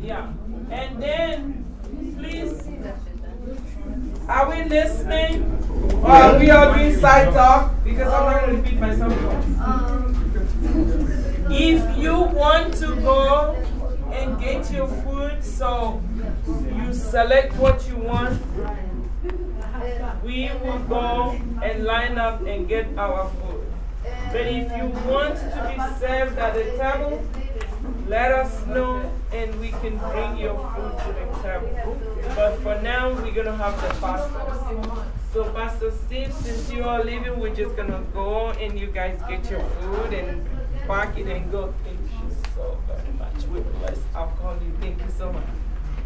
Yeah. And then, please, are we listening? Or are we all doing side talk? Because I'm going to repeat myself. If you want to go and get your food, so you select what you want, we will go and line up and get our food. But if you want to be served at the table, let us know and we can bring your food to the table. But for now, we're going to have the pastors. So, Pastor Steve, since you are leaving, we're just going to go and you guys get your food and park it and go. Thank you so very much. We bless. I'll call you. Thank you so much.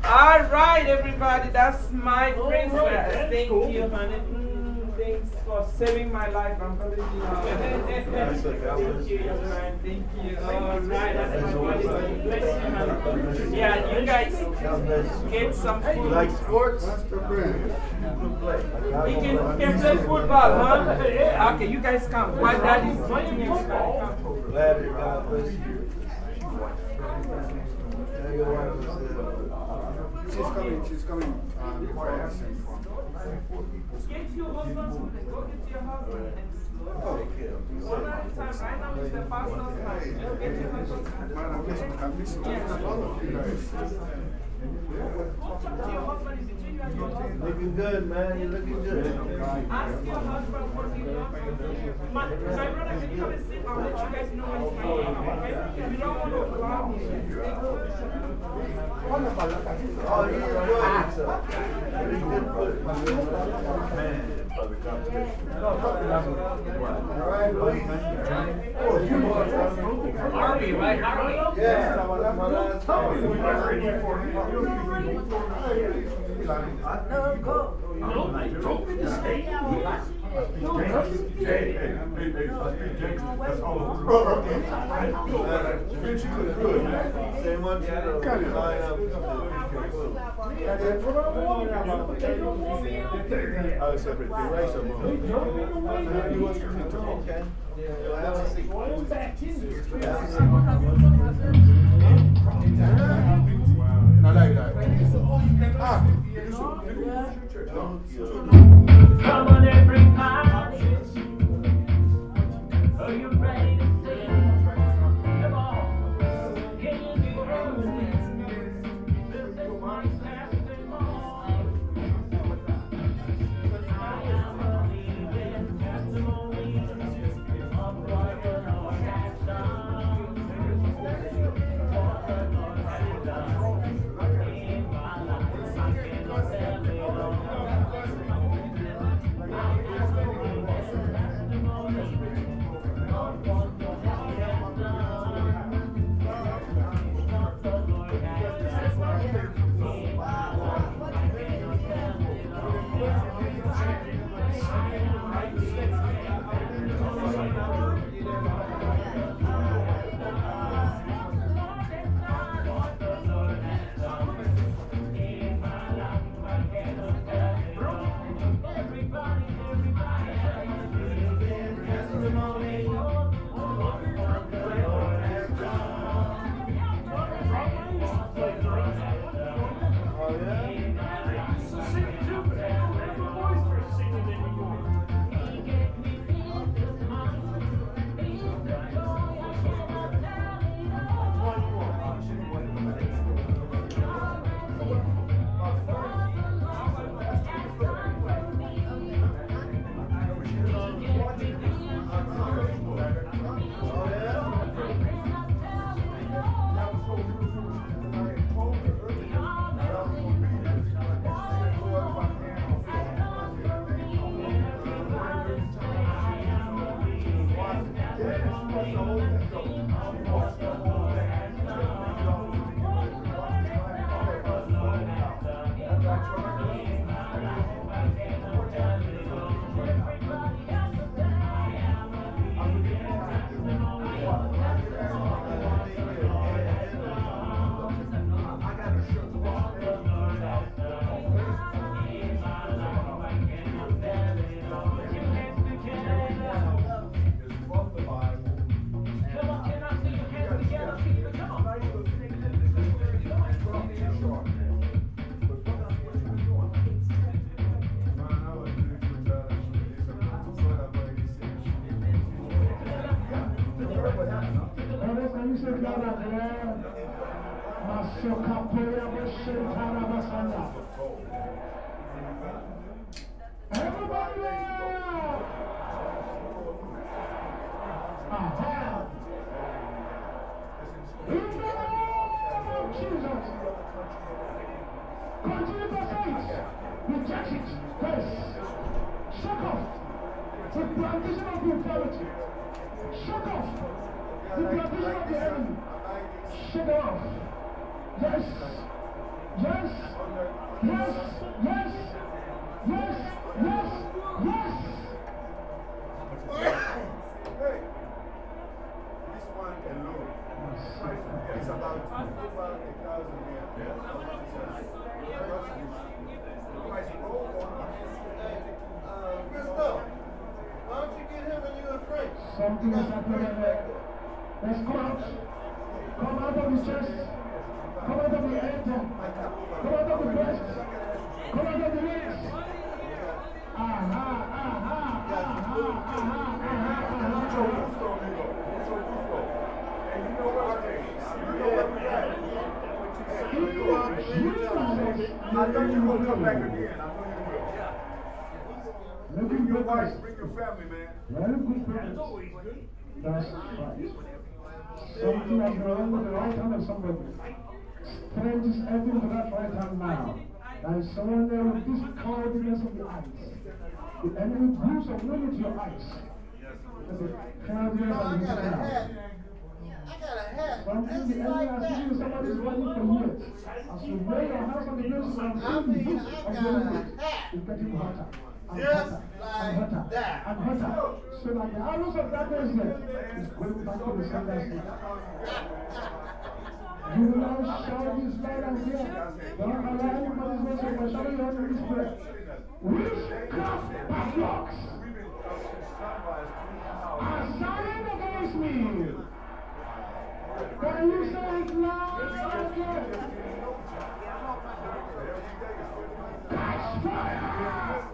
All right, everybody. That's my oh, princess. Thank you, honey. Thanks for saving my life. I'm going to be Thank you, young man. Thank you. All right. That's my body. Bless you, honey. Yeah, you guys get some food. Like sports? You can, can play football, huh? Okay, you guys come. While daddy's waiting, you guys come. Glad that God bless you. Now your wife is there. She's coming, she's coming. Um, before I ask him. Get your husband. Go get your husband. Oh, One at a time. Right now, Mr. Pastor's time. Go get your husband. Man, I'm missing, I'm missing all of you guys. Go talk to your husband. Is between you and. Looking good, man. You're looking good. Ask your husband what he wants. My, my brother, can you come and sit? I'll let you guys know when it's going on. You don't want to allow me. Oh, he's good, sir. Very good foot. All right, please. Oh, you are. Harvey, right? Harvey? Yeah, that's last call. No, I told me to stay. Say one to the line up. Oh, separate. The rice are moving. He wants to clean to Okay. Well, have a seat. Going back in here. Have a Ah, at church. Come on, everybody. I'm alone, I'm. Masokapoya Boshentara Basanda. Everybody now! Aha! In the name of Jesus. Continue to say it. Reject it. Yes. Shut off the plantation of the authority. Shut off the plantation of the enemy. Shut off. Yes. Yes. Yes. Yes. Yes. Yes. Yes. Hey, this one alone. It's about over a thousand years. Price roll on. Uh, Crystal, why don't you get him and you and Frank? Something is happening there. Let's come out. Come out of the chest. Come out of the head. Come out of the breast. Come out of the legs. Aha, aha, aha, aha, aha, Put your aha. roof on, nigga. Put your roof on. And you know what? You know what we have. Hey, you know what? I know you're going to come back again. I know you will. Looking Bring your good. Your family, man. Very good purpose. That's right. Something been wrong with the right hand of somebody. Strength is evident for that right hand now. Is someone there with this cloudiness of the eyes. The enemy brings a limit to your eyes. There's a cloudiness I of the got a hat. eyes. I got a hat. Something the enemy like has that. given somebody's running for years. As you lay your hands on the nation and I feel the mean, I of got the a hat. it's getting hotter. Hotter, like that. and hotter. So that the arrows of darkness is going back to the. You will now shout this loud and clear. Don't allow anybody's voice to overshadow your enemy's prayer. Witchcraft padlocks We've been up since sunrise. are silent against me. Can you say it loud and clear? Catch fire!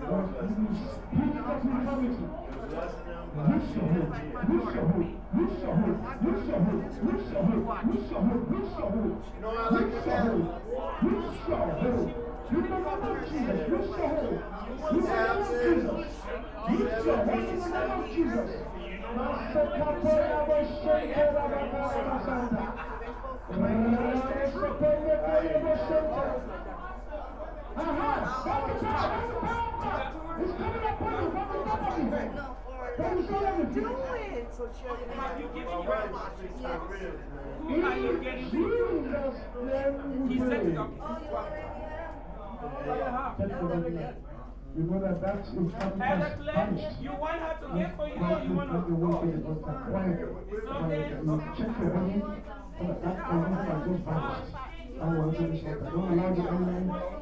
of infirmity. Loose your hold. Loose your hold. Loose your hold. Loose your hold. Loose your hold. Loose your hold. Loose your hold. You know what I like Loose to your have? hold. Loose your hold. In the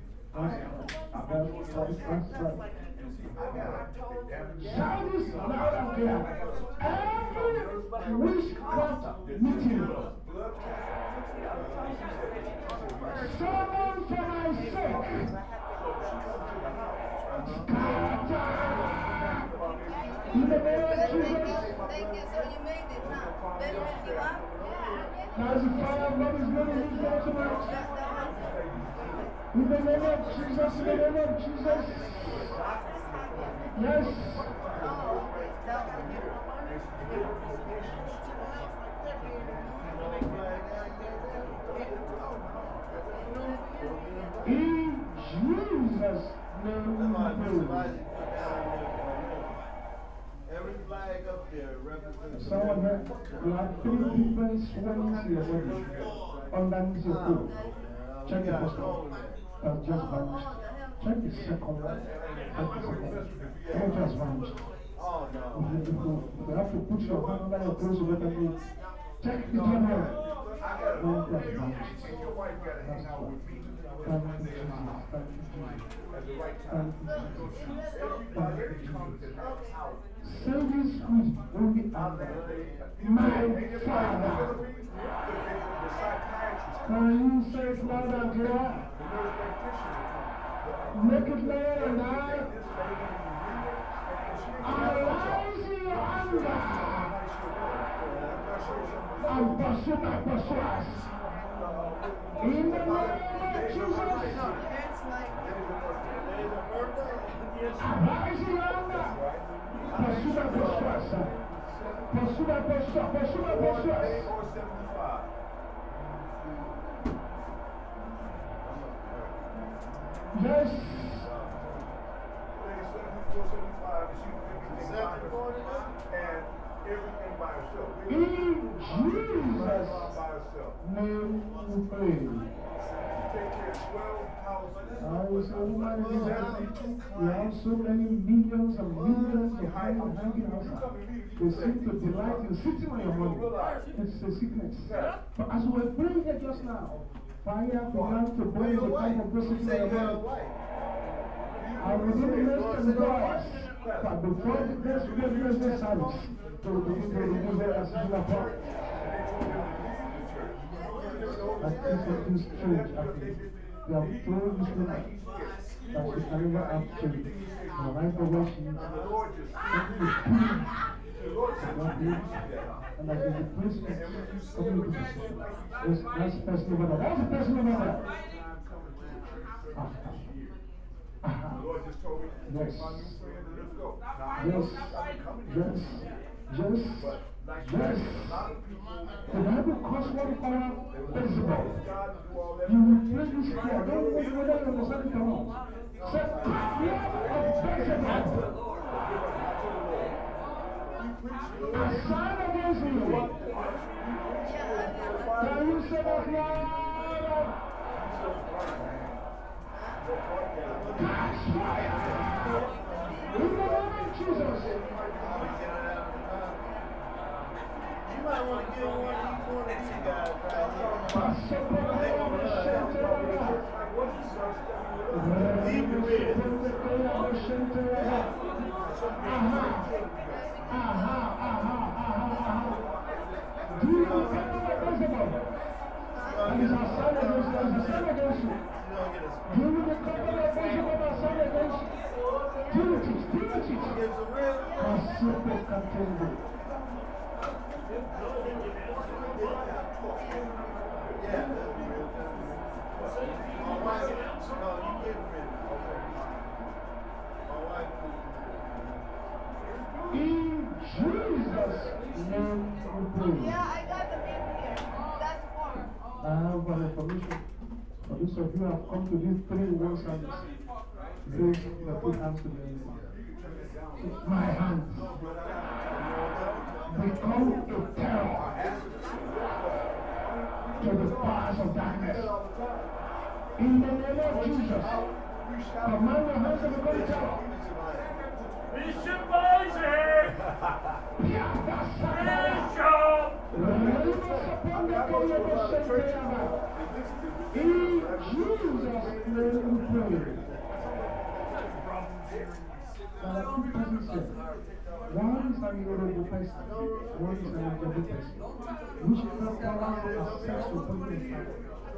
damage. Shout this loud and clear. Every witchcraft meeting, Blood someone for my sake, scatter. In the name of Jesus, as the fire of God is burning in here tonight. In the name of Jesus, in the name of Jesus. Yes. In Jesus' name we pray. Every there representing. Someone here, you have three different swellings in your body underneath your foot. Check the one. Just vanished. Check the second one. Check the second one. That just vanished. No. You have to put your hand under your clothes to let. Check the one. One just vanished. With me Thank you, Jesus. Thank you, Jesus. At the right time. Service my Father. Can you say Make it loud and ain't Arise in your anger and pursue my pursuers. In the name of Jesus. Yes. Jesus' name we pray. I was a woman in Israel. We have so many millions and millions of people hanging outside. They seem to delight in sitting on your money. It's a sickness. But as we were praying here just now, fire began to burn the kind of person in your body. I will do of the doors. But before the next business this service, they will begin to remove soon as is too strange happening. They this that is, just, that baby, and that is the to. Yes, that's. That's Yes. my I Yes, yes, yes, yes. a lot of people, The Bible calls what we call that. You will play this. I don't know whether you understand it or not. Of Beelzebub. A sign against you. Can you say that loud? Catch fire. In the name of Jesus. You against you? Of of oh, you have come to this three one service, raise your two hands to me. My hands become a terror to the powers of darkness. In the name of Jesus, command your hands to become terror. Bishop Isaac! Bishop! In Jesus' name. There are two persons here. One is an honorable person, one is an honorable person. Which is not power to access to goodness.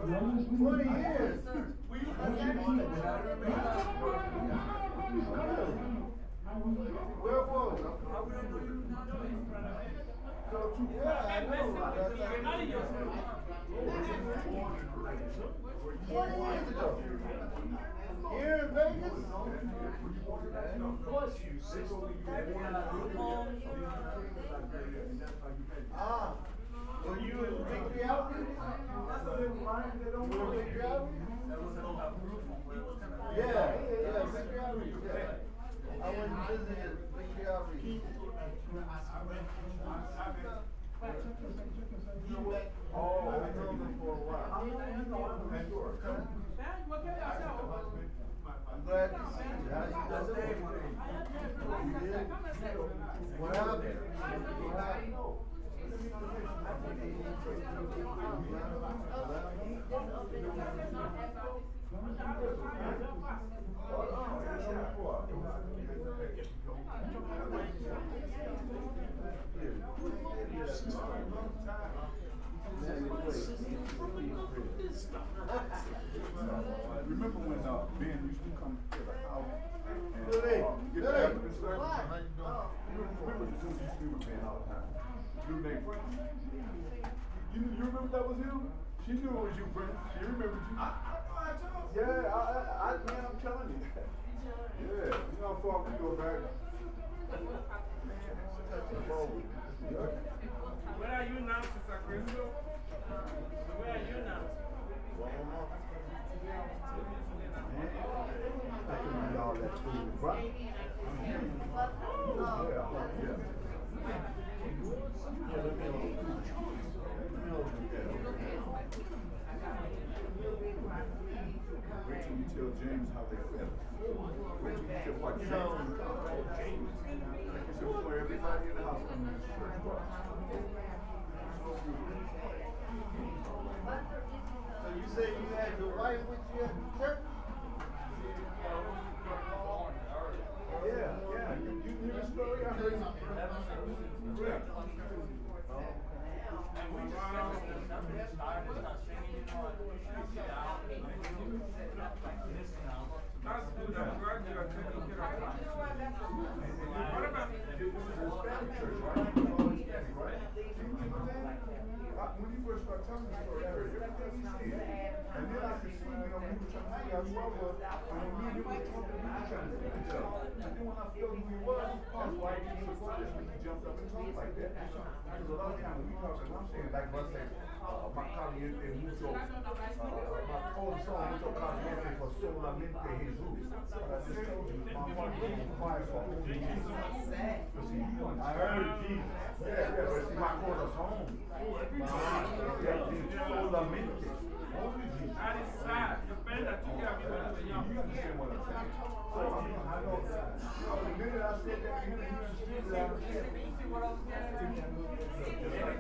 You always believe Twenty that. years. What you mean? God is coming. I will Where was it? Yeah, I know. Twenty years ago. Here in Vegas? Ah, were you in Victory Outreach? You were in Victory Outreach? Yeah, yeah, Victory Outreach, yeah. I went and visited Victory Outreach. Oh, I've known them for a while. I'm glad to see you. How's your? You did? What happened? What happened? Remember when uh, Ben used to come to the house and uh, get the evidence service? How you doing? You remember the dude used to be with Ben all the time? Dude named Frank. You, you remember that was him? She knew it was you, Frank. She remembered you. Yeah, I, I, I, man, I'm telling you. Yeah, you know how far we go back. Where are you now, Sister Crystal? Uh, where are you now? I can read all that food, right? Yeah, yeah. Wait till you tell James how they feel. Wait till you tell what James you said before, everybody in the house to this church. So you say you had your wife with you at church? Yeah, yeah. You, you hear the story? I heard it. Taking care of that. What about Hispanic church, right? When you first started telling the story, I everything he said. And then I see, you know, we were trying to figure out who I was. And when me and you talking, we were trying to figure each other. And then when I felt who he was, that's why he came before this week, he jumped up and talked like that. Because a lot of times when we talk, and I'm saying, like I said, uh, más caliente mucho, uh, más corazón mucho caliente por solamente Jesús. But I just told you, my fire for Jesus. But see, you don't- I heard Jesus. Yeah, yeah, but see, my corazón. Yeah, Jesus, solamente. Only Jesus. That is sad. Your parents that took care of you when you were young. You understand what I'm saying? So, I mean, I know, you know, the minute I said that to him, he was just I understand. Every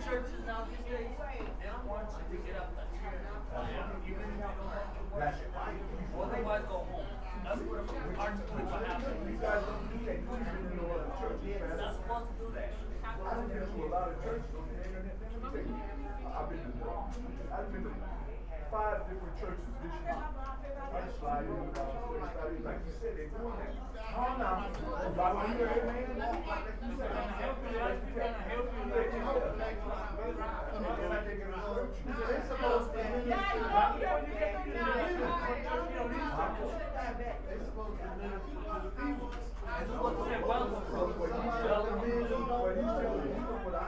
churches now these days, they don't want you to get up and cheer and clap, even if you don't have to worship. Otherwise, go home. That's what a hard to put You guys don't do that. You don't even know what a church is, You're not supposed to do that. I don't get to a lot of churches on the internet. Let me tell you, I've been to, I've been to five different churches this year. I slide in, uh, slide in. Like you said, they're doing that. Calm down. Like when you're a man, like you said, help you, like you can help you, like you help. And then I think it'll hurt you. They're supposed to minister. Right before you get to the They're supposed to minister to the people. And this is what they want. What he's telling me, what he's telling me, what I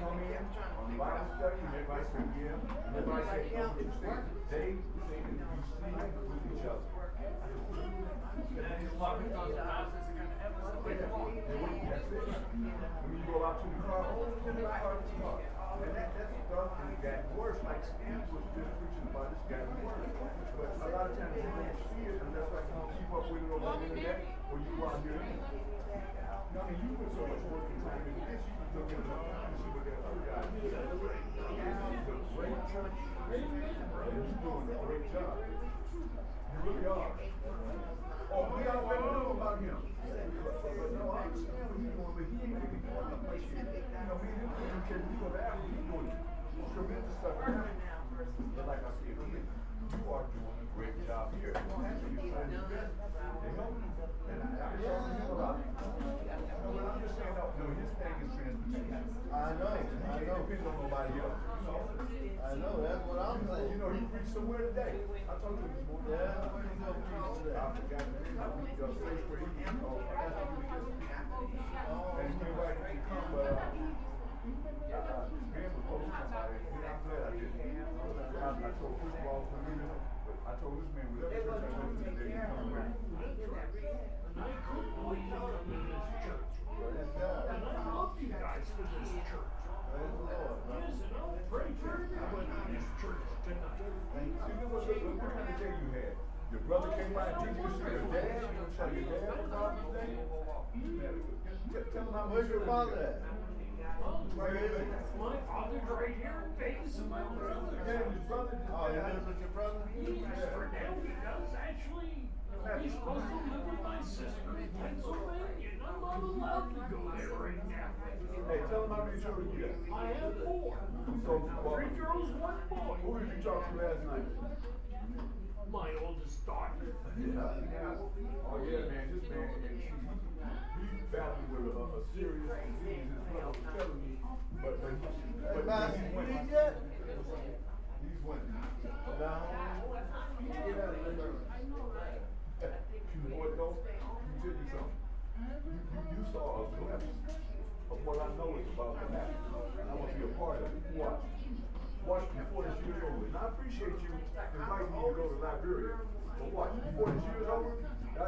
Come in, on the Bible study, and everybody say, yeah, everybody say, you they say that you sleep with each other. Yeah, that's it. When you go out to the car, oh, in the car, in the car. And that, that stuff has gotten worse, like Steve was just preaching about, it's gotten worse. But a lot of times you don't see it unless like you keep up with it on the internet, or you go out here. I mean, you put so much work and time into this, you can look at. This I can it job here. Actually, you're trying your best to help me. And I, I'm talking to him about it. I'm just saying, no, his is transportation. I know, He I can't know. depend on nobody else? I know, that's what I'm saying. You know, he preached somewhere today. I told you this morning. Yeah, where you go preach today? I forgot the name of the uh, place where he came. I to get some Oh, And he me to come, but, uh, to come I. I, I told, first of all, when we were- I told this man, whatever church I went to today, he's coming back. I couldn't believe you come to this church. And I love you guys for this church. Yes, and I'll pray for everybody in this church tonight. Thank you. what kind of day you had? Your brother came by and took you your dad? Your dad about this day? Tell him how much. Your father Where is he? my father's right here in Vegas and my brother. Yeah, his brother. Oh, he lives your brother? Yes, for now he does actually. He's supposed to live with my sister in Pennsylvania. and I'm not allowed to go there right now. Hey, tell him how many children you got. I have four. So, well, Three girls, one boy. who did you talk to last night? My oldest daughter. Oh, yeah, man, this man, and he, he's battling with a, a serious disease, his brother was telling me, but, but, Hey, but Master, he's you winning. eat yet? He's winning. No. Get out of there. You know what though? Let me tell you something. You, you, you saw a glimpse of what I know is about to happen. And I want to be a part of it. Watch. Watch before this year's over. And I appreciate you inviting me to go to Liberia. But watch, before this year's over,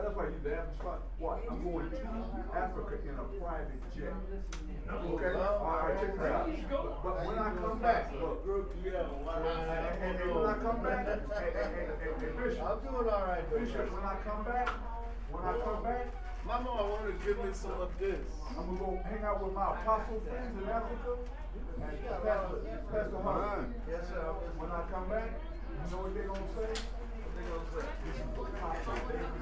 that's why you the have spot. Watch, I'm going to Africa in a private jet. Okay? All right, check this out. But when I come back, look, Yeah, and, and when I come back, and, Bishop, I'm doing all right, Bishop, when I come back, when I come back, Mama, I want to give me some of this. I'm gonna go hang out with my apostle friends in Africa. And Pastor, Pastor Hunt. Yes, sir. When I come back, you know what they gonna say? They gonna say, this is what apostle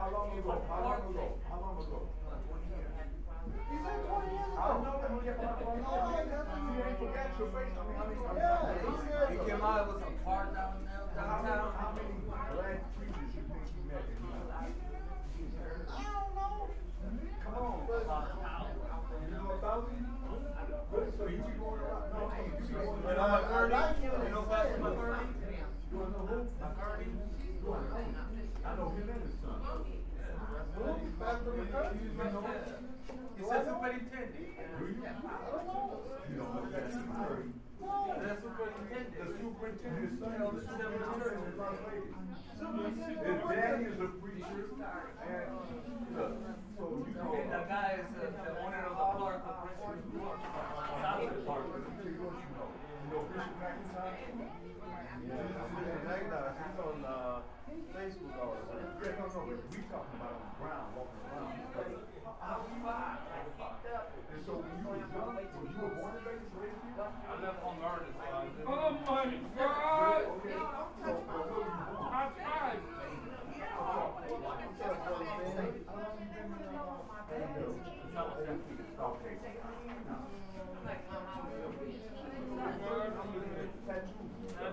How long ago? How long ago? How long ago? He said 20 years I don't know ago. that. Oh, I got you. You ain't forgot your face. I mean, I mean, I mean, Yeah, he came out with some car down there, How many, downtown. how many black preachers you think you met? I don't know. Come on. You know a thousand? Good, so you be going around. No, you be going around. I, I you. Know Pastor McCurdy? You wanna know who? McCurdy? I know him and his son. Who? Pastor McCurdy? You know? He said superintendent. Do you? I don't know. You don't know Pastor McCurdy? The The superintendent. superintendent, his son is the the superintendent of Las Vegas. His daddy is a preacher, and, look, so you know. And the guy is uh, the owner of the park, the principal park. South Park. Let me tell you know. You know Bishop McIntyre? Yeah. McDonald, he's on uh, Facebook time. Yeah, no, no, talking about on the ground, walking around. And so when you were young, when you were born in Vegas, raised here? I left on I. Oh my God! Okay, so, were man? Okay. For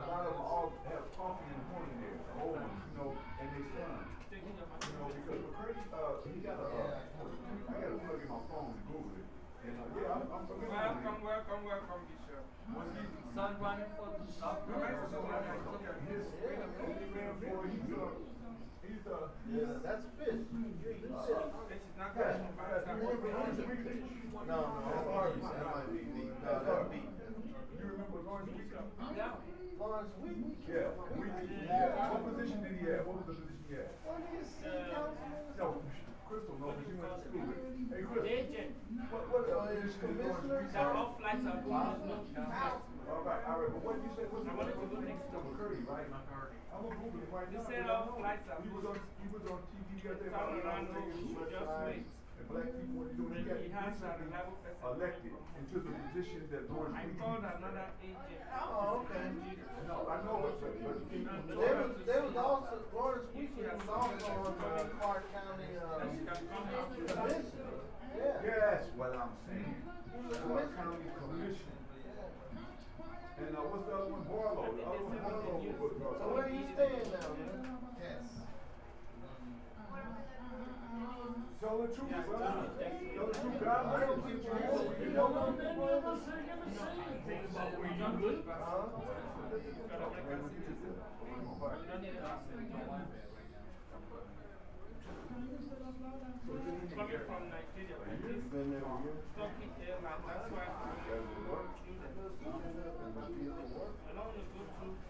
a lot of them all have coffee in the morning there, the old ones, you know, and they because McCurdy, uh, he got a, uh, I got to plug in my phone and Google it. And uh, yeah, I'm, I'm familiar welcome, welcome, welcome, Bishop. Was he son running for the shop? No, that's so I got to look at man for he's a, he's a, yeah, that's a fish. You ain't uh, shit. This is not that. No, no, that's Lawrence. That might be the, no, that's B. You remember Lawrence Weekly? Yeah. Lawrence Weeks. Yeah. Week. Yeah. What position did he have? What was the position? He had? What is city councilman? No, Crystal, no, but she went to school with. Hey, Crystal. Agent. What, what uh, he's position did Lawrence commissioner? Whitney That serve? all flights are going. No, All right, all right, but what did you say? What's I wanted to go next to McCurdy, right? I'm gonna Google it right You now. said because I all flights are He was on, he was on TV the other day. Turn about around, how they no, just wait. And black people, what he doing, he Then got he has a recently level person. elected into the position that Lawrence I called another agent. Oh, okay. No, I know it, but, but. There was, there was also, Lawrence Whitney was also on uh, Clark County, That uh, can come Yeah. Yes, what I'm saying. He was a Clark. County Commission. And uh, what's the other one? Barlow. The other one, Barlow uh, So where you staying now, man? Yes. Tell the truth, brother. Tell the truth. God, I don't think you know. You don't know the brother? Think about where you good, but Huh? you got You don't need a license. Coming from Nigeria, but this Been there a year? Turkish airline, that's why I Does it work? I Does it work? don't want to go to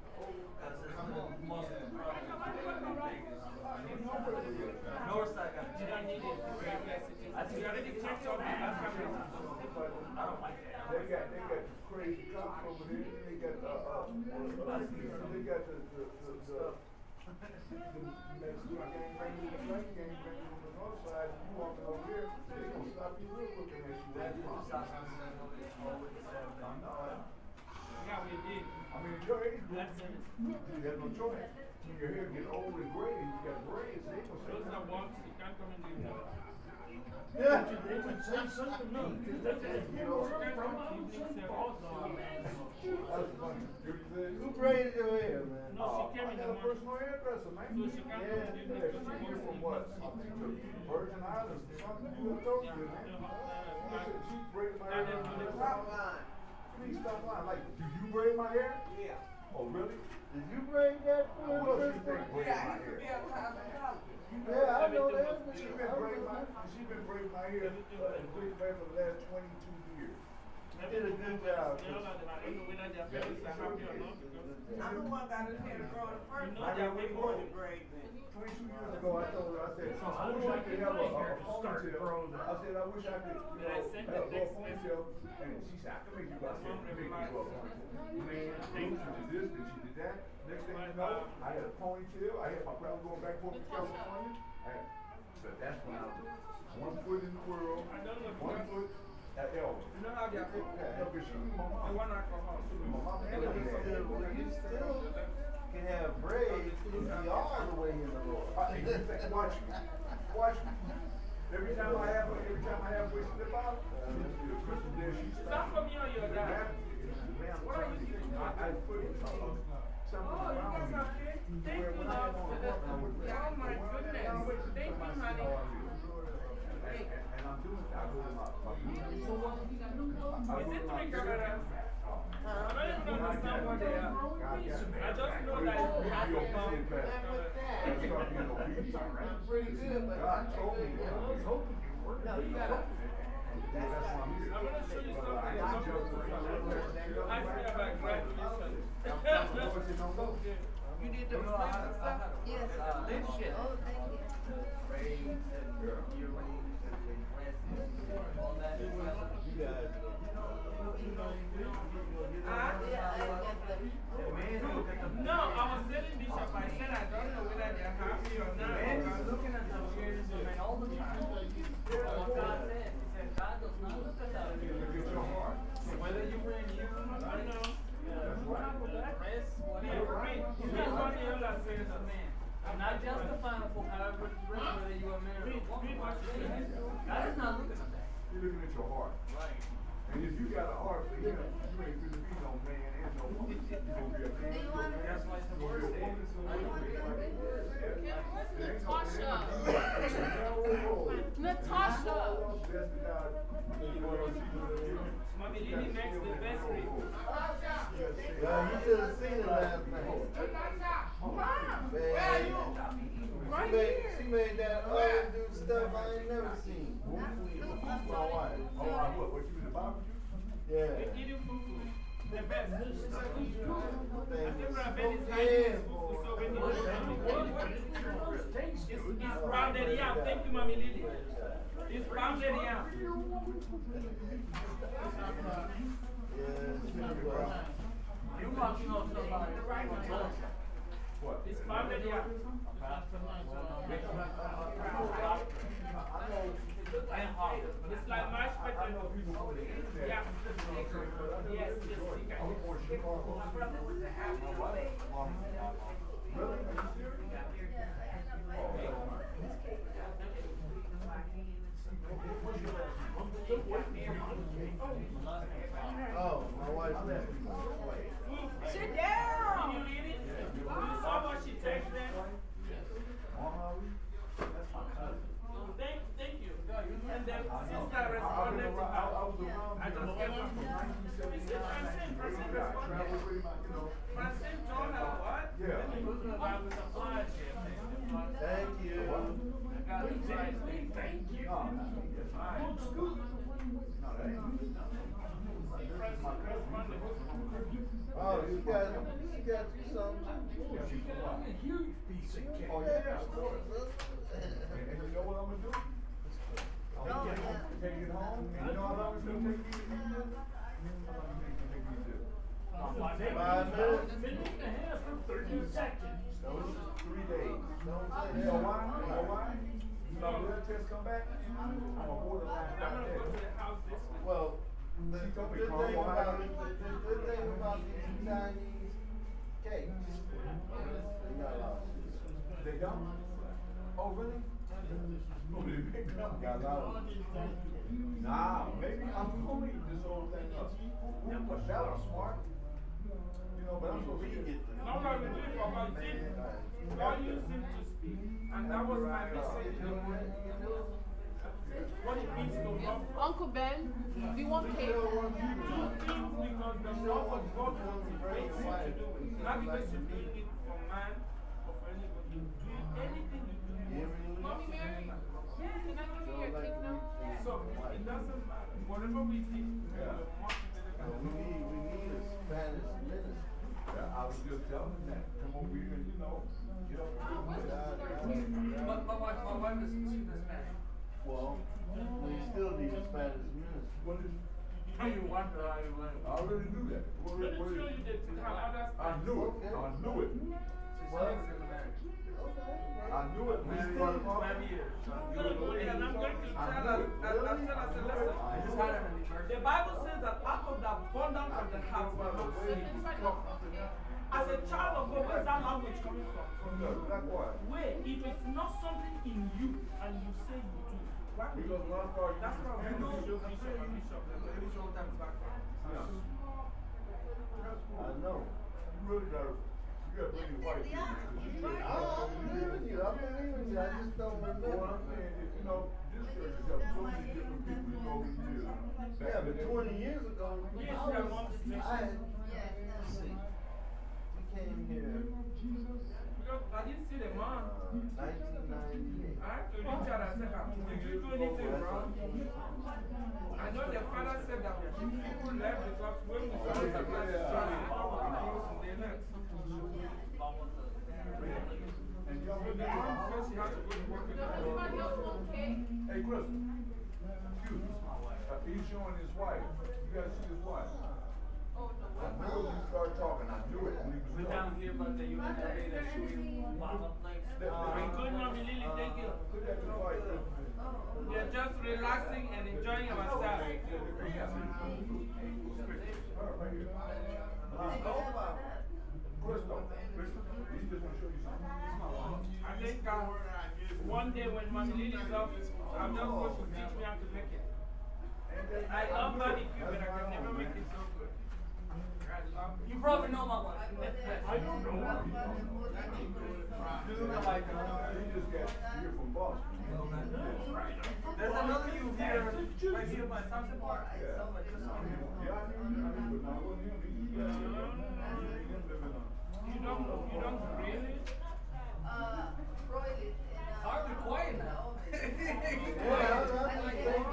and you walking over here, they gonna stop you real quick and ask you where you from. I know. Yeah, we did. I mean, your age group, That's it. you have no choice. When your hair get old and gray, and you got braids, they gonna say. Those are walks, you can't come in the evening. Yeah. They would say something, no, because that's it. You can't come evening seven. That's funny. You said? Who braided your hair, man? No, she came I in the got a personal hairdresser, man. So she can't Yeah, come in the Yeah, evening she because she here works from what? I think the Virgin Islands, something you told Yeah, me, yeah, man. She said She braided my And hair. the Top line. Please stop lying. Like, do you braid my hair? Yeah. Oh, really? Did you braid that I for know she Krista? think braid my hair. Yeah, I know that. She been braiding my, she been braiding my hair, uh, in for the last twenty-two years. You did a good job. You know that I don't know whether their parents are happy or not because I'm the one got his hair growing first. you know their people. Twenty-two years ago, I told her, I said, I wish I could have a, a ponytail. I said, I wish I could, you know, have a ponytail. And she said, I can make you, I said, make you a ponytail. Man, things, she did this, and she did that. Next thing you know, I had a ponytail, I had my brother going back home to California. And, but that's when I was one foot in the world, I don't know. one foot You know how their people. Yeah, but she was my They mom. want alcohol. And But you still, can have braids if you are the way in the Lord. I mean, you think, watch me, watch me. Every time I have, a- every time I have a slip out, Crystal there, she Is that stops. from you or your dad? Man, What are you doing? I, I put it, uh, something Oh, you guys are okay? Thank you, when I love. had on a walk, I would- Oh, my goodness. Thank you, honey. And, and, and I'm doing, I go to my, my. I Is it three cameras? I don't even understand what they are. I just know that it's half You a pound. see it, Pat. That's start being obedient. Pretty good, but God told me. I was hoping you were. No, you gotta- That's I'm. I'm going to show you something. I that's not joking. Ask me about graduation. You did the I stuff? Yes. uh. Oh, thank you. Braids and earrings No, I was telling Bishop, I said I don't know whether they're happy or not. Man is looking at the chairs man all the time. What God said, He said, God does not look at that. Look at your heart. Whether you uniform, I know. That's right. dress, Yeah, whatever. not running all that says a man. Not just the Final for however, whether you are married or woman. God is not looking at that. He's looking at your heart. Right. And if you got a heart for him, you ain't going to be no man and no woman. You're going to be a man. That's why it's the worst thing. Natasha. Natasha. Mommy Lily makes the best rib. Yeah, you should have seen it last night. Man, Right she made, here. she made that other dude stuff I ain't never seen. My wife. Oh, I what, what you in the barbecue? Yeah. They eating fufu. The best. I Thing think was Rabbi is so hiding his bad, fufu, so when you it's, it's pounded yam. Thank you, Mommy Lily. It's pounded yam. Yeah, she was. You walking to somebody. What? It's. It's like mashed potato. Yeah. Yes, yes, you can. Oh, my wife. Sit down. You eat it? You saw what she texted them? Thank, thank you. And then sister responded to her. I just gave her. He said, Francine, Francine responded. Francine told her what? Yeah. I was obliged. Thank you. Thank you. Oh, you got, you got you too. Oh, yeah, of course. And and you know what I'm gonna do? I'm gonna take it home, and you know how long it's gonna take do this? How long you think it's gonna take me to do this? Five minutes. Minute and a half from thirty seconds. No, it's three days. You know why? You know why? You blood test come back, I'm a borderline I'm gonna go to the house this week. Well, the She told me, good thing about the, the good thing about these Chinese cakes, they're not allowed. They don't? Oh, really? Oh, they big come. Got a lot of Nah, maybe I'm gonna eat this whole thing up. Yeah, but that was smart. You know, but I'm supposed to We get get the. No, no, we do it for my team. God used him to speak. And that was my message. What it means to love Uncle Ben, do you want cake? two things because the love of God motivates you to do it. Not because you're doing it for man or for anybody. You're doing anything you do. Mommy Mary, can I give you your cake now? So it doesn't matter. Whatever we do, Yeah. the motivated We need, we need a Spanish minister. I was just telling them that. Come over here you know, get up and do this. My, my wife, my wife is, she's Spanish. Well, we still need a Spanish minister. What is, You wonder how you learn. I already knew that. What, Let what, me show what you is, the how I knew it. I knew it. She's Mexican American. I knew it. We still Twelve years. I'm going to and I'm going to tell knew us, it. I'll tell us a I lesson. had him in the Bible says that out of the abundance of the heart, the mouth speaks. As a child of God, where's that language coming from? From the black white. Wait, if it's not something in you and you say you do, why would you Because do when I it? started, That's what I'm You going to know- show Bishop and Bishop. Let me show them background. I know. you really gotta, you gotta bring your in. because you I, got so I'm many believing you, I'm believing you, I just don't Well, remember. what I'm saying is, you know, this church has got so many different people that go these years. Yeah, but twenty years ago, I Yes, was, yeah, one I station. had, let's see, we came here, Because I didn't see the man. uh, nineteen ninety-eight. I had to reach out and say, "Ah, Did you do anything wrong? I know the father said that people left because when we started the class, they left. And y'all So the mom said she had to go to work in the Everybody else want cake? Hey, Chris. Excuse me. Uh, he's showing his wife. You gotta see his wife. No. I knew when he started talking. I knew it when he was We're down here, but the unit that they that show you pop-up nights. Very good, Mommy Lily, thank you. Look at his wife. We are just relaxing and enjoying ourselves. Her, right here. Crystal. Crystal. He just wanna show you something. I think uh, one day when Mommy Lily's off, I'm just going to teach me how to make it. I love barbecue, but I can never make it so good. I love it. You probably know my wife. I don't know why. He don't know. You like her. He just got here from Boston. That's right. Right here by Sunset Park? Yeah. Something like this. Yeah, I knew, I knew, but not with him. He was, uh, he was living on. You don't, you don't really? Uh, Freud is in, uh, Hardly quiet now. Yeah, that's what I'm saying.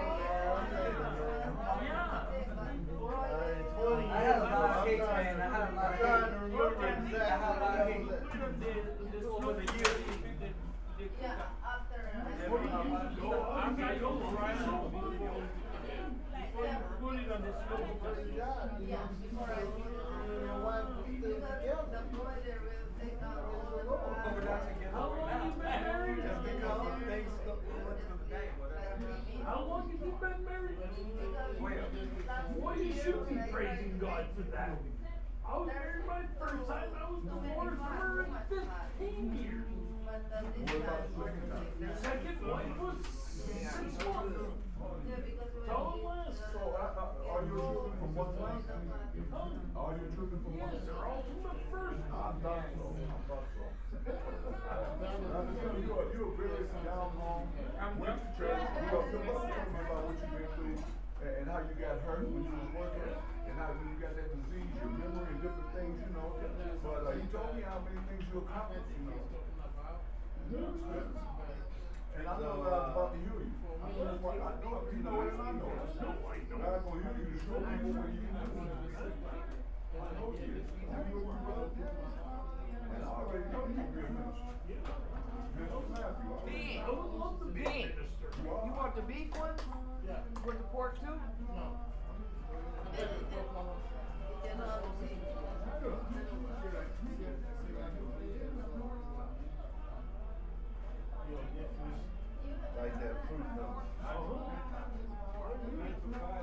I had a lot of hate, man. I had a lot of hate. I'm trying to remember I had a exactly lot of what hate. that was. The, the, over the years, you think that they could Yeah, after. After you try it, before you put it on the stove, because Yeah, before I put it on. Because the boiler will take out all the But we're not together How long right you been now. married? Just because of things go went through the day, whatever. how long have you been married? Where? Why you should be praising God for that. I was married my first time, I was divorced for 15 years. But uh, this What about time. the second time? Your second wife was six months. Yeah, because when Tell he, him last. So, uh, uh, are your children from one place? Are your children from one Yes, they're all from the first. I thought so. I thought so. I'm just telling you, you're, you're very down home. I'm Went to church. You know, told me about what you've been through and, and how you got hurt when you was working and how you got that disease, your memory and different things, you know. But uh, he told me how many things you accomplished, you know. And I know that I'm about to heal you. I know I know. You know it and I know it. God's gonna heal you to show people what you do. I know is. I know you brother. And I already know you can be a minister. Minister Matthew. I already I would love to be a You want the beef one? Yeah. Want the pork too? No. You'll get this. Like that fruit though. How did you know?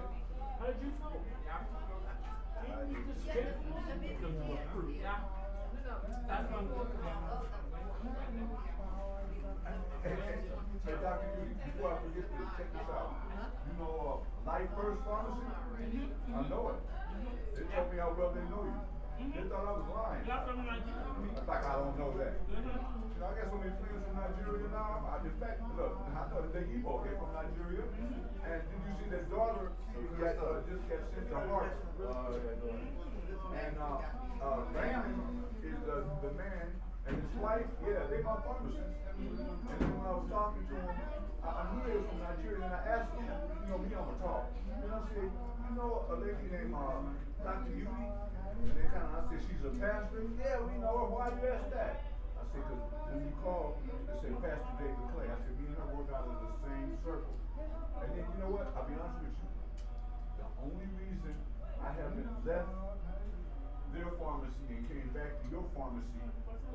Can't you just get it? Because of the fruit. Yeah. That's what I'm looking at. Hey, Dr. Judy, before I forget this, check this out. You know, uh, Life First Pharmacy? I know it. They told me how well they know you. They thought I was lying. Like I don't know that. Mhm. You know, I got so many friends from Nigeria now. I, in fact, look, I know that they Igbo, they're from Nigeria. And did you see their daughter got, uh, just got sent to Harvard? Uh. And uh, uh, is the, the man, and his wife, yeah, they my pharmacists. And then when I was talking to him, I, I knew they was from Nigeria, and I asked him, you know, me on the talk. And I said, you know a lady named uh, Dr. Yudi? And they kind of, I said, she's a pastor? Yeah, we know her. Why you ask that? I said, because when you called, they said Pastor David Clay. I said, me and her work out of the same circle. And then, you know what? I'll be honest with you. The only reason I haven't left their pharmacy and came back to your pharmacy,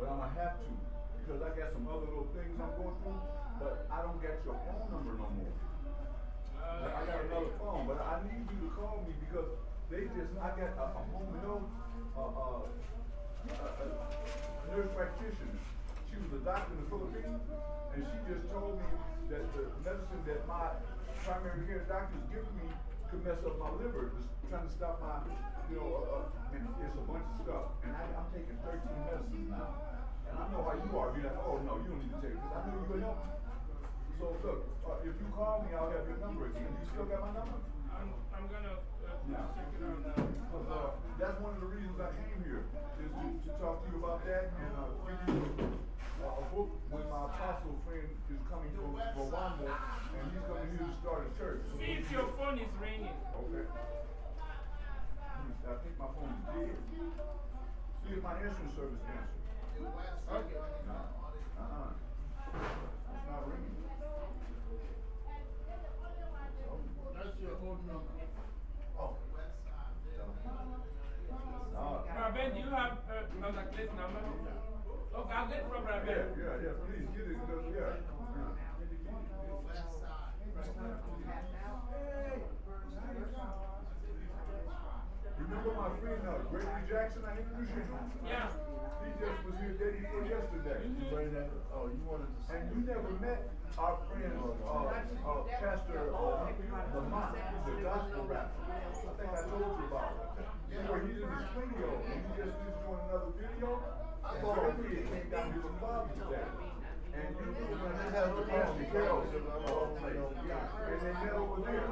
but I'm gonna have to because I got some other little things I'm going through, but I don't get your phone number no more. I got another phone, but I need you to call me because they just, I got a, a home health, uh, uh, nurse practitioner. She was a doctor in the Philippines, and she just told me that the medicine that my primary care doctor is giving me could mess up my liver, just trying to stop my, you know, uh, uh, and it's a bunch of stuff. And I, I'm taking 13 medicines now. And I know how you are. You're like, oh no, you don't need to take this. I know you will help me. So look, uh, if you call me, I'll have your number again. You still got my number? I'm, I'm gonna uh, Yeah. check it out now. Uh, that's one of the reasons I came here, is to, to talk to you about that and uh, give you a book when my apostle friend is coming from Rwanda and he's coming here to start a church. See if your phone is ringing. Okay. I think my phone is dead. See if my answering service answers. Okay. No. It's not ringing. That's your old number. Oh. Raben, do you have uh, Brother Clay's number? Okay, I'll get it from yeah, Raben. yeah, yeah, please get it, because, yeah. Remember my friend, uh, Gregory Jackson, I introduced you to? Yeah. He just was here day before yesterday. You bring that, oh, you wanted to see. And you never met our friend, uh, uh, Pastor, uh, Lamont, the gospel rapper. I think I told you about it. Where he's in the studio, and he just is doing another video. And Gregory came down to the club today. And you know, when they have the Pastor Carol, uh, yeah, and they met over there.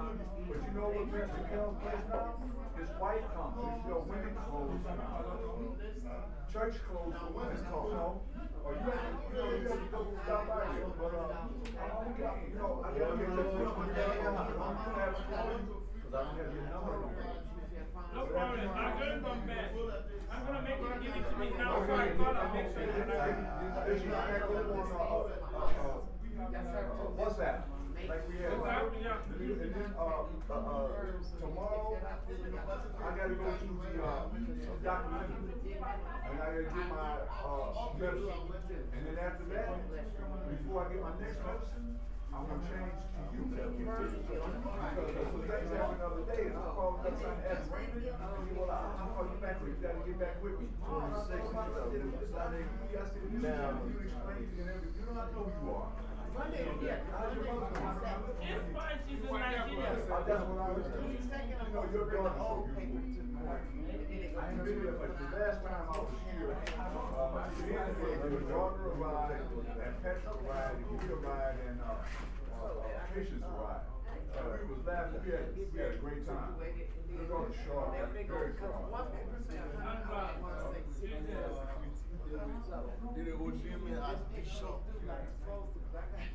But you know what Mr. Kel's place now? His wife comes, and she'll women clothes. Church clothes for women, you know. Or you have to, you know, you have to go stop by. Here. But, uh, I'm only, you know, I gotta get this one day. I'm gonna have to call you, cause I don't have your number no problem. I'm gonna come back. I'm gonna make you give it to me. Now so I call and make sure that I This is not go on, uh, uh, uh, WhatsApp, like we had. And then, uh, uh, uh, tomorrow, I gotta go to the, uh, Dr. And I gotta get my, uh, medicine. And then after that, before I get my next medicine, I'm gonna change to you. Because that's what things happened the other day, and I called up trying to ask Raymond, and he I'll call you back, you gotta get back with me. I said, you, you explain to me and everything, you don't know who you are. How's your mother? It's fine. She's in Nigeria. Uh, That's what I was doing. You know, your daughter's so beautiful. I ain't been there, but the last time I was here, uh, she had your daughter arrived, and Petra arrived, and you arrived, and, uh, uh, Patience arrived. Uh, we was laughing, we had, we had a great time. Your daughter's sharp, very sharp. Ele o Jimmy, I speak short. I love last day.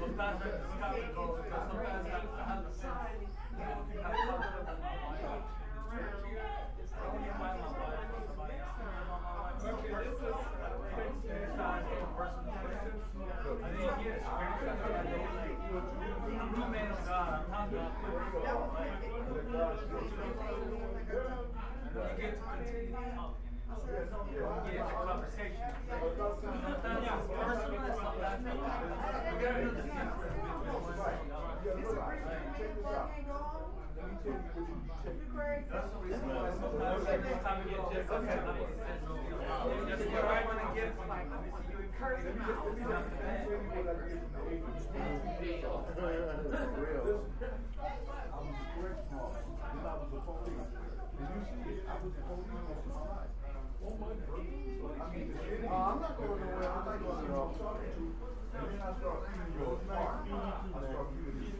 Sometimes I just to go, sometimes I have to have to say, I have to talk to my wife. I don't invite my wife, somebody else. Okay, this is Sometimes in person, I didn't get it. I'm a man of God, I'm not God. And when you get to continue talking, you get into conversation. Sometimes it's personal, sometimes it's not. You gotta know the difference between That's the reason why sometimes every time you get just okay, let me say something. Just what I want to get from you. Let me see you encourage me. Not bad. I'm not going nowhere, I'm not going nowhere. And then I start feeling your heart. I start feeling the spirit.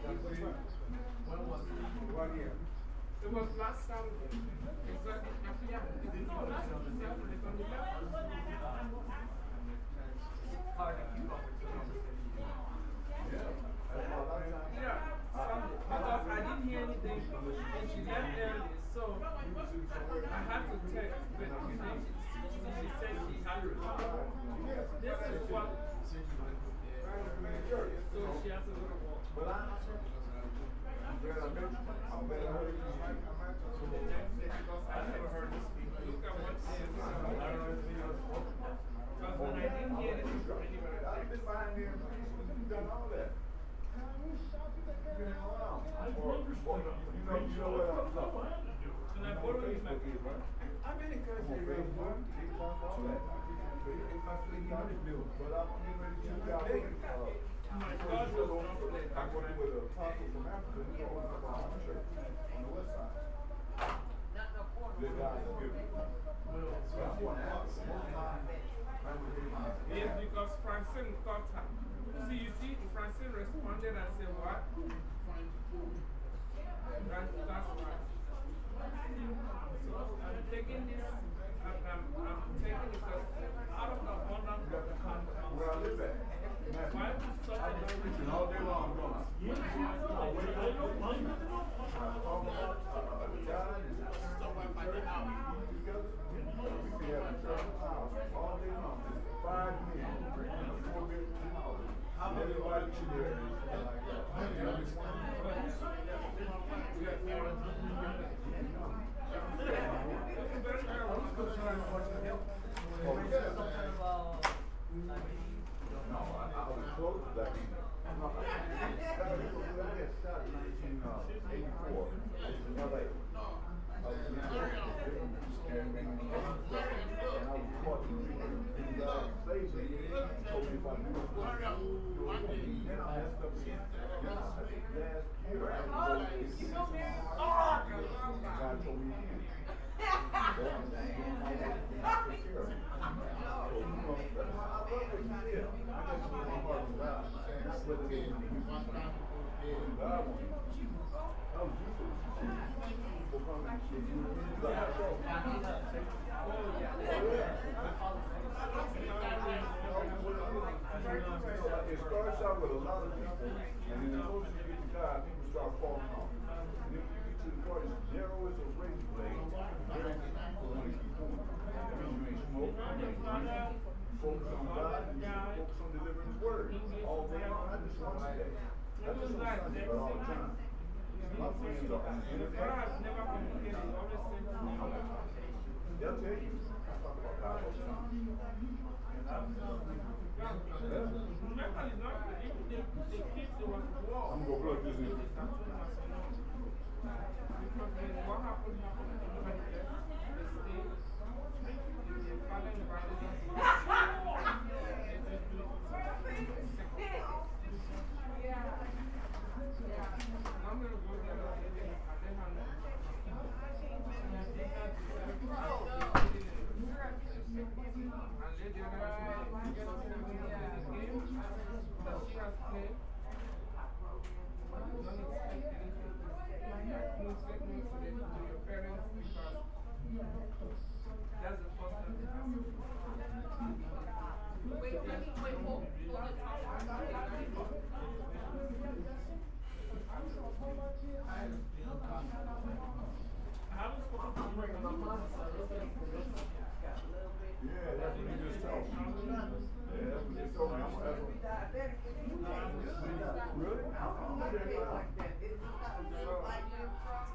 When was it? One year. It was last Saturday. Exactly. Yeah. It's last Saturday. It's on the left. Hard to keep up with the conversation. Yeah, Because I didn't hear anything and she left early, so I had to text. But you know, she, she said she had to. This is what. So she has to go. But I'm getting ready to check Yes, because Francine caught her. See, you see, Francine responded and said, What? That's, that's right. So I'm taking this, I'm, I'm, I'm taking because out of the abundance of the heart, Where I live at. why would such a I've been preaching all day long, don't I? I wake up, I talk about uh, No, I, I was close to that. No, I got shot in nineteen eighty-four in LA. I was in and I was caught in the guy saved me, told me if I knew what was going then I messed up again. Then I, I think last year, I had to go to the guy told me again. It starts out with a lot of people, and then the closer you get to God, people start falling off. And then when you get to the part, zero is a razor. Zero people want to keep going. That you focus on God, and you focus on delivering His word. All day long, not just just on Sunday, but all the time. My friends are on the internet. They'll tell you. I talk about God all the time. Was war. I'm gonna plug this in. Because then what happened, everybody left the state. The father invited us. I'm gonna go there and then I then have That's the first time. Wait, wait, wait, hold, hold it. I haven't spoken to him. Yeah, that's what he just told me. Yeah, that's what he told me. I'm gonna have him. Really? I'm gonna check it out. I ain't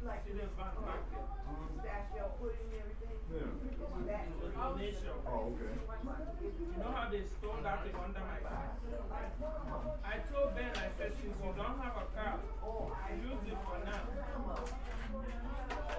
do. Yeah. Oh, okay. You know how they stole that thing under my car? I told Ben, I said, since you don't have a car, use it for now.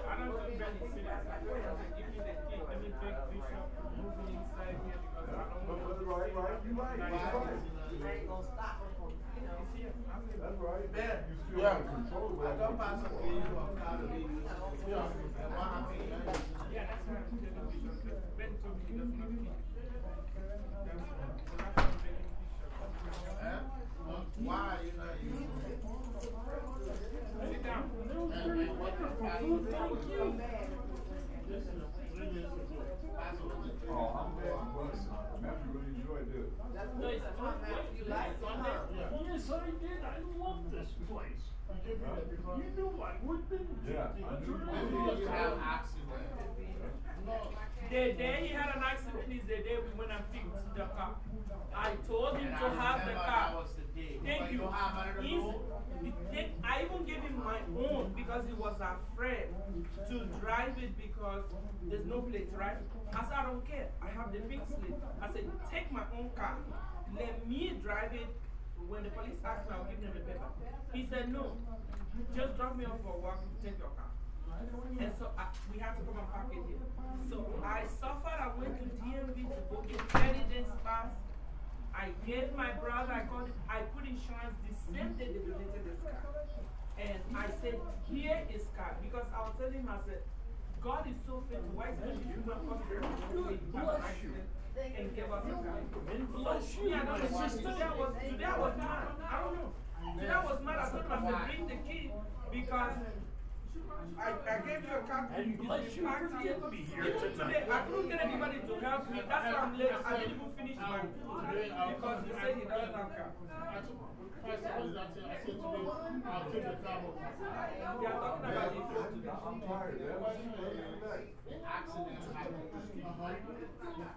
I don't think Ben is serious. I told him, I said, give me the key. Let me take Bishop, move inside here because I don't But, want but right, right, you right, you right. He's here. I said, That's right. Ben. You still have control of I don't pass a bill of car to be. Yeah? Yeah, that's why I'm telling Bishop. Ben told me he doesn't have key. That's, so that's why I'm telling Bishop. Why are you not using it? Sit down. And, and what the car you Thank you. Oh, I'm glad you was. Matthew really enjoyed Sunday? Yes, I did. I love this place. You knew I would be. Yeah, I accident? The day he had an accident is the day we went and fixed the car. I told him to have the car. Thank you. I even gave him my own because he was afraid to drive it because there's no plate, right? I said, I don't care. I have the pink slip. I said, take my own car. Let me drive it. When the police asked me, I'll give them the paper. He said, no. Just drop me off for work, take your car. And so I, we had to come and park it here. So I suffered. I went to DMV to go get 30 days pass. I gave my brother, I got, I put insurance the same day they donated this car. And I said, here is car. Because I was telling him, I said, God is so faithful. Why is it you not come here and have and give us a car? And bless you, Yeah, my no. Today I was, today I was mad. I don't know. Today I was mad Because I, I gave you a copy. And bless you for getting me here today, I couldn't get anybody to help me. That's why I'm late. I didn't even finish my food because he said he doesn't have car. Pastor was out I said today, I'll take the car home. They talking about the food today. I'm tired, man. Accidents happen.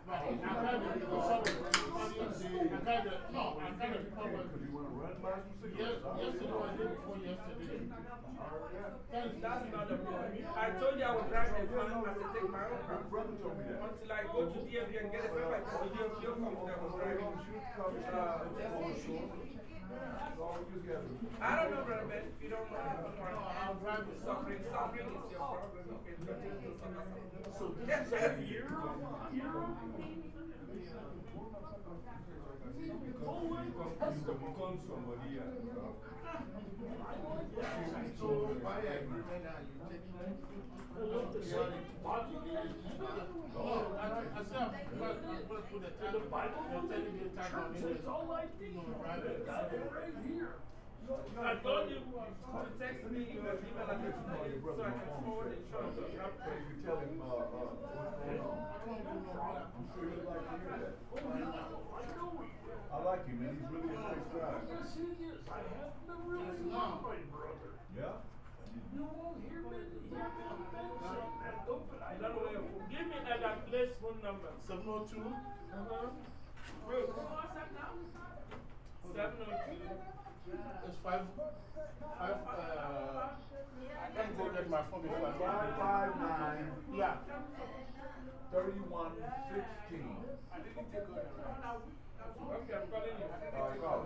But I kind of, because I kind of, no, I kind of recovered. Because you want to run by some cigarettes? Yesterday, take or before yesterday. That's not the problem. I told you I would drive a van. I said, take my own car. Your brother told me that. Until I go to DMV and get a paper, I told you, if you come to the driving. I don't know, brother Ben. If you don't know, I'll drive it. suffering, suffering is your problem. Okay, continue to suffer. So this is a year? Become somebody else. So, by agreement now, you take Oh, I, I said, I'm put the time, the Bible, the ten-year time. It's all I need. Right. Got it right here. I told you to text me your email address so I can forward it. Sure, you you can tell him, uh, uh, what's going on. I'm sure he'd like to hear that. I know he will. I like him, man. He's really a nice guy. Yes, he is. I have never really known my brother. Yeah? You won't hear me, hear me. Don't I I don't don't know know. Give me that, that place phone number. Seven oh two, Uh-huh. Bro, seven oh two. it's five, five, uh, I can't go get my phone before I Five, five, nine, Yeah. thirty-one, sixteen. Okay, I'm calling you. All right, call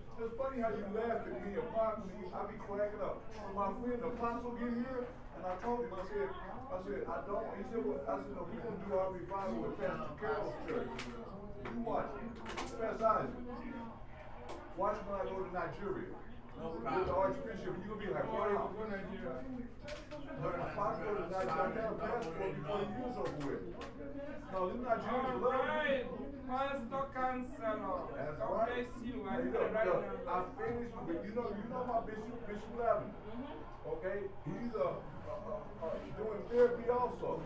It's funny how you laugh at me and mock me. I be cracking up. My friend Apostle get here, and I told him, I said, I said, I don't. He said, well, I said, no, we gonna do our revival with Pastor Carroll's church. You watch. Pastor Isaac. Watch when I go to Nigeria. With the Archbishop, you'll be like, wow. But if I go to Nigeria, I got a passport before the year's over with. No, them Nigerians love me. Pastor Counselor. That's God right. bless you. I do look, right now. I finished with, you know, you know my Bishop, Bishop Levin. Okay? He's uh, uh, uh, doing therapy also.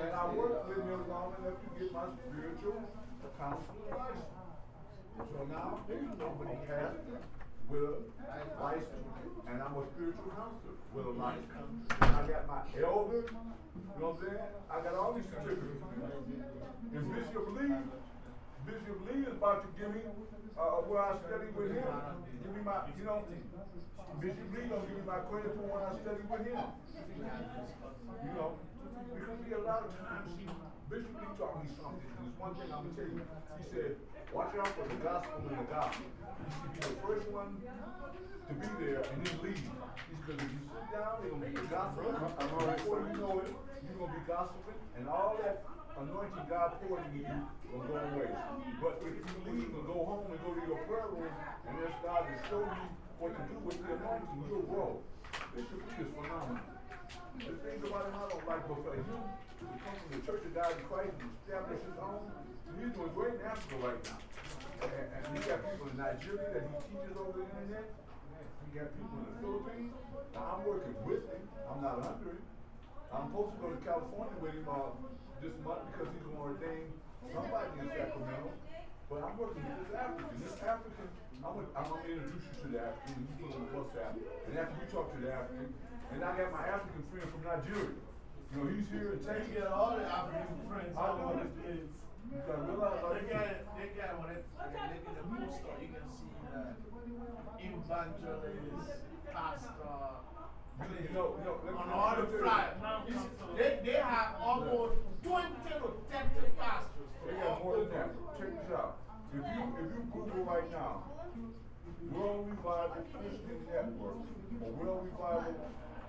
And I work with him long enough to get my spiritual counselor license. So now, nobody has with a license, and I'm a spiritual counselor with a license. I got my elder, you know what I'm saying? I got all these certificates. And Bishop Lee, Bishop Lee is about to give me uh, where I study with him. Give me my, you know, Bishop Lee gonna give me my credit for when I study with him. You know, because see, a lot of times, see, Bishop Lee taught me something. There's one thing I'm gonna tell you. He said, watch out for the gospel and the gospel. You should be the first one to be there and then leave. He said, if you sit down, they're gonna be gossiping. Before you know it, you're gonna be gossiping, and all that anointing God poured into you will go away. But if you leave and go home and go to your prayer room and ask God to show you what to do with the anointing, you'll grow. Bishop Lee is phenomenal. The thing about him I don't like, but for him to come from the Church of God in Christ and establish his own, he's doing great in Africa right now. And, and he got people in Nigeria that he teaches over the internet. He got people in the Philippines. Now, I'm working with him. I'm not under him. I'm supposed to go to California with him uh, this month because he's going to ordain somebody in Sacramento. But I'm working with this African. This African, I'm going to introduce you to the African. You put on the WhatsApp. And after you talk to the African, and I got my African friend from Nigeria. You know, he's here in Texas. They get all the African friends I know the place. You got to realize They like got, they got, when they, they in the bookstore, you can see uh, that evangelist, pastor, Let me- on all the flyers. They, they have almost 20 to 30 pastors. They got more than that. Check this out. If you, if you Google right now, World Revival Christian Network or World Revival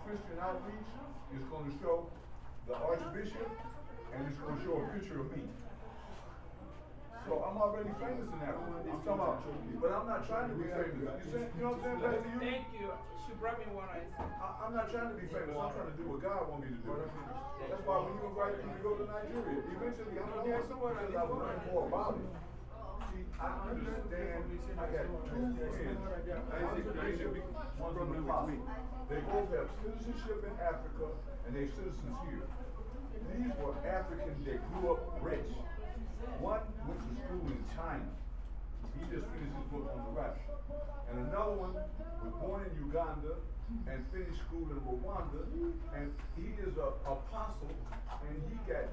Christian Outreach, it's going to show the Archbishop and it's going to show a picture of me. So I'm already famous in Africa. I'm talking about, but I'm not trying to be famous. You, saying, you know what I'm saying, Pastor? You? Thank you. She brought me one ice. I, I'm not trying to be famous. I'm trying to do what God wants me to do. That's why when you invite me to go to Nigeria, eventually I'm going to go somewhere because I learn more about it. See, I understand. I got two friends. Isaac Bishop, one from the apostle. They both have citizenship in Africa and they're citizens here. These were Africans that grew up rich. One went to school in China. He just finished his book on the rap. And another one was born in Uganda and finished school in Rwanda. And he is an apostle. And he got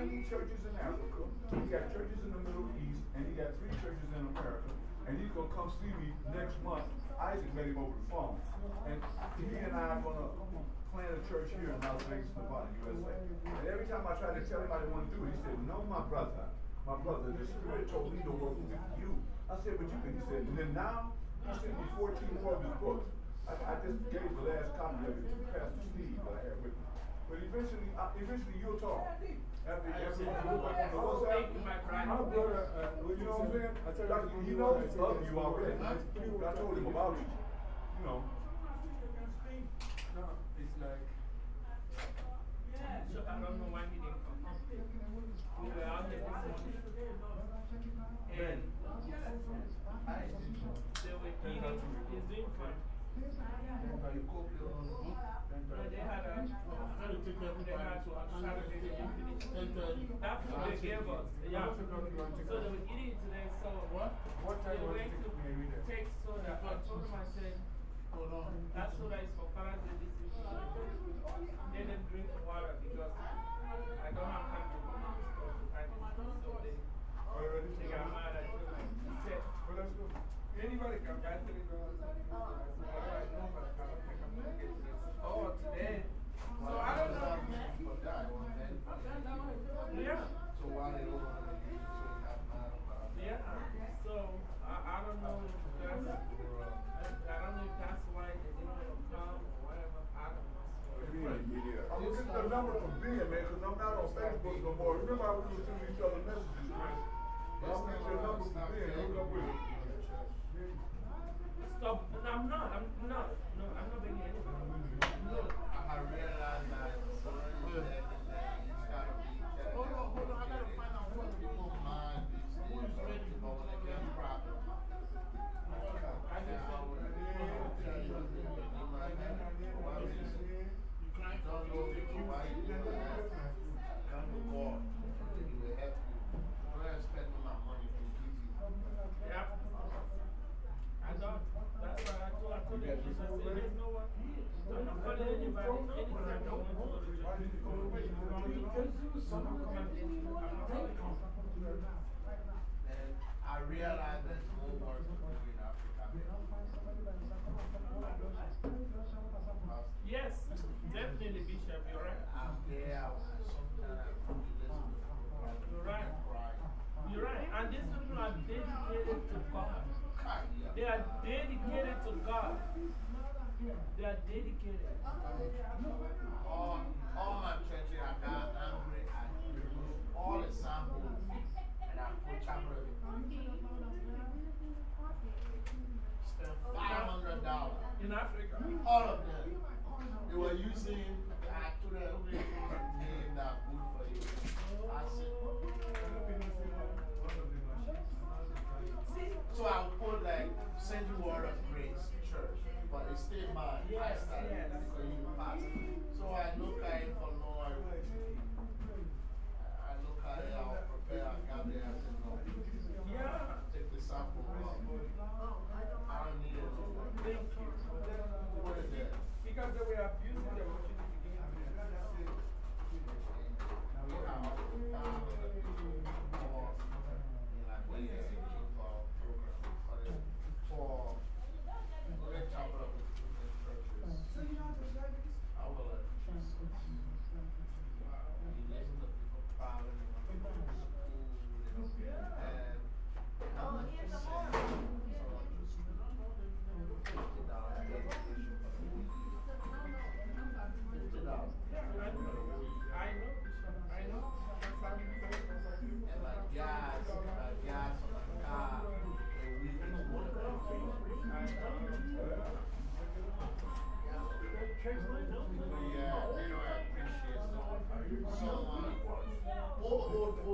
90 churches in Africa. He got churches in the Middle East. And he got three churches in America. And he's going to come see me next month. Isaac met him over the phone. And he and I are going to plant a church here in Las Vegas, Nevada, USA. And every time I try to tell him I didn't want to do it, he said, No, my brother. My brother, the Spirit told me to work with you. I said, But you can. He said, And then now, he sent me 14 more of his books. I, I just gave the last copy of it to Pastor Steve that I had with me. But eventually, uh, eventually you'll talk. After, after you go back on the WhatsApp, My brother, uh, you know what I'm saying? I tell Like, you, he knows of you already. I told him about you. You know. No, it's like. So I don't know why he didn't come. We were out there this morning. And. He's doing fine. They had a. Saturday, thirty. That food they gave us. So they were eating today. So What? They was to take soda. I told them, I said, Hold on. that for week. They didn't drink water because I don't have time Anybody. I I oh. So I don't know. Yeah. Yeah. So I, I don't know I, I don't know if that's why come or whatever. I don't know. The number from Ben, man, because I'm not on Facebook no more. Remember we were sending each other messages, man? It. Stop. I'm not. I'm not. No, I'm not begging anybody. No. I realize that certain that it's gotta be. Hold on, hold on, I gotta find out what people mind these days, about when they get a problem. I just saw what it is. Tell you what it is, you might have- why is this? Don't know if you might do that. Come to God, he will help you. I'm not spending my money to give you. Yeah. I don't. That's why I told, I told the kids, I said, there's no one. I'm not calling anybody. Anytime I want to go to church, I'm not calling anybody. I'm not calling And I realize there's more work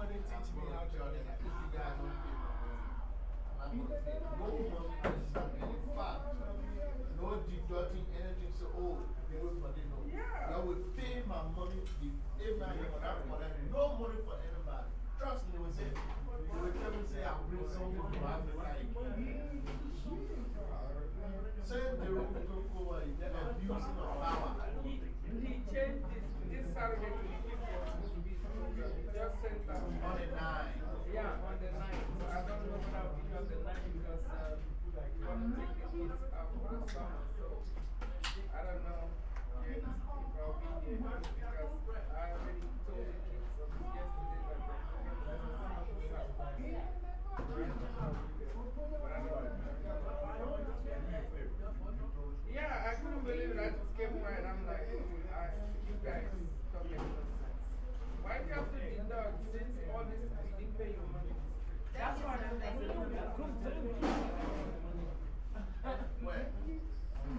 Somebody teach me how to them if you guys don't pay my money. I'm going to pay no money. In fact, no deducting anything. So, oh, they wait for the no. Yeah. I will pay my money if Abraham for that them. No money for anybody. Trust me, they will say, they will tell me, say, I'll bring something to Africa. Same the room to go over, they're abusing of power. He, he changed this, this Saturday to the 50th. On the. Yeah, on the 9th. So I don't know the 9th because for the summer. So I don't know if I'll be here because I already told yesterday that. I. Yeah, I couldn't believe it. I just came right. I'm like, oh, I, you guys don't make no sense. Why do you have to deduct since all this we didn't pay your money? That's why I said, come tell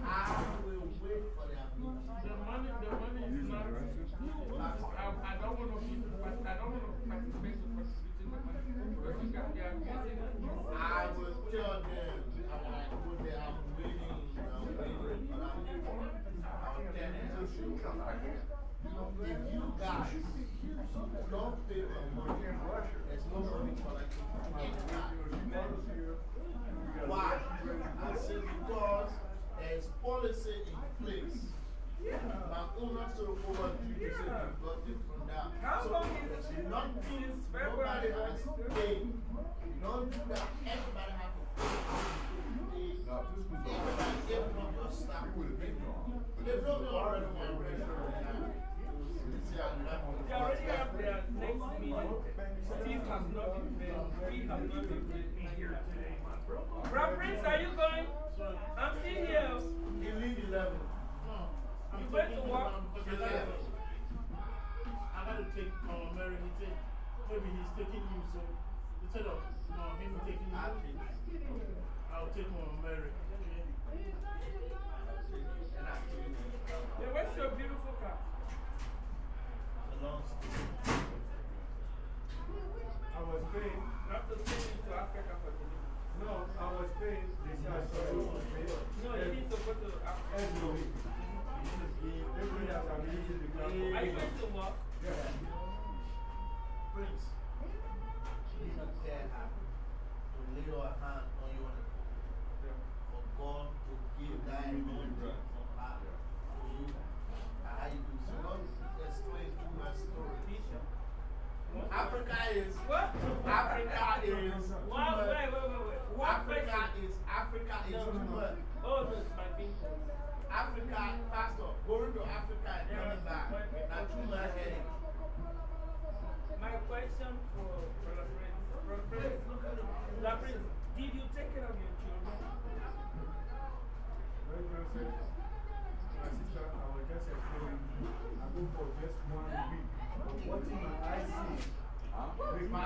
I will wait for their. The money, the money is not. I, I don't want to be, I don't want to participate in participating the money. Because you got, they are using it. I will tell them, I will like go there, I'm waiting, I'm waiting, but I'm waiting. I'll tell them, if you guys don't pay for money, there's no money collected from anybody. Why? I said because there's policy in place. My owner sort of overdue to say we got it from that. How So long is there's it? nothing, Since nobody February. has paid. You don't do that, everybody has to pay. Now, this was Everybody, every one of your staff will pay. They don't know already one restaurant now. See, I love They already have their next meeting. Steve has not been paid. We have not been paid. Bro, Prince, are you going? I'm still here. You leave 11. Hmm. You went to work? Eleven. I got to take Mama Mary. He said, maybe he's taking you. So instead of oh, no, him taking you, I'll take you. I'll Mama Mary. Okay? And I'll take you. Hey, where's your beautiful car? Belongs to you. I was paying, Not to send you to Africa for delivery. No, I was paying, I saw you. No, you need to go to. Every week. Every week I'm using the car. Are you going to work? Yeah. Prince, please don't tell her to lay your hand on you on for God to give that anointing from her to you. How you do. So don't explain too much story. Africa is, What? Africa is, Wow, wait, wait, wait, wait. What Africa is, Africa is No, no, too no. much. Oh, no, it's my people. Africa, Pastor, going to Africa and coming back. Not too much headache. My question for Brother Prince. Brother Prince, Brother Prince, did you take care of your children? Very well said. My sister, I was just explaining, I go for just one week. But what in my eyes see, make my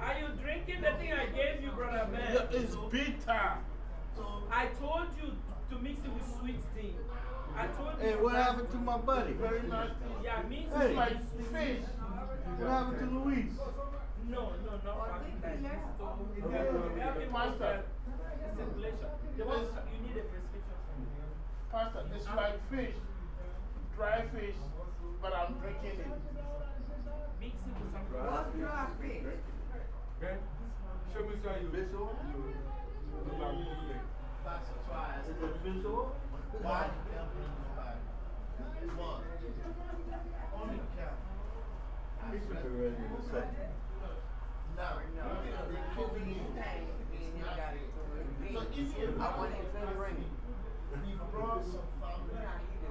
Are you drinking the thing I gave you, brother man? Yeah, It's bitter. I told you to mix it with sweet tea. I told you. Hey, what happened to my buddy? Very nice. Yeah, mix Hey. it Like fish. What happened to Luis? No, no, not fasting like this. So, Yeah. help him with Master. the circulation. The one you need a prescription for. Pastor, it's like fish. Dry fish, but I'm drinking it. Mix it with some What's dry fish? Okay? Show me some you visual. That's why I said, Is it visual? why you can't? One, only count. He should be ready in a second. Now, the kid needs So if you I want him to bring it. He brought some family,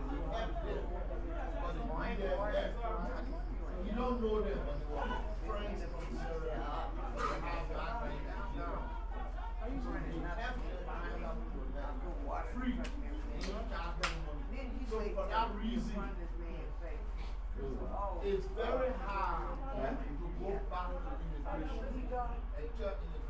he helped them, but the there left. You don't know them, but they were friends They have in Nigeria. So helped them free. So for that reason, it's very hard to go back to immigration.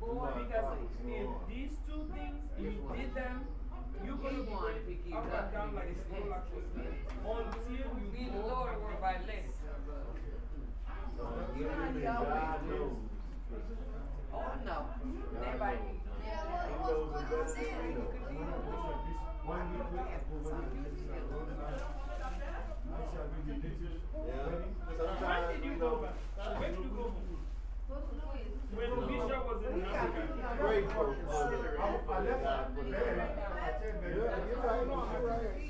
Because if these two things, if you did them, you're going to be going up and down like a roller coaster until you Be the go Lord and word by letter. Oh, no. Everybody. When did you go back? When did you go home? When Bishop was in Africa. For I left there. You're right. You're right.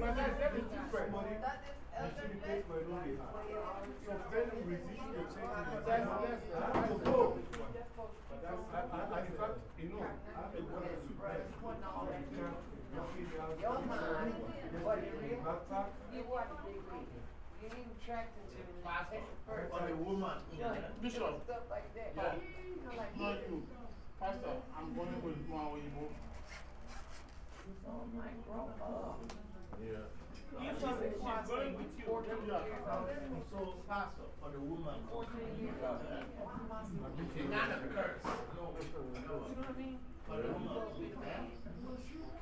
But that's everything for money. You see the place where no they have. So then you resist your change. That's, that's, I have to go. I, I, I, in fact, you know, I have to go to the place. Can't, you feel the. Your mind, but it. You what they read. You to the Pastor, person. the woman. Bishop, Stuff like that. Yeah. You know, like, not you. Pastor, I'm going with oh my, up. Yeah. If she's, she's going with you, So, Pastor, for the woman, it's not a curse. No, no. For the woman, for God is not. People that I know from the beginning,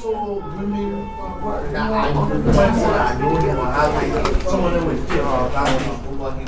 So, women, now I know the ones that I know, they were having, some of them were, uh,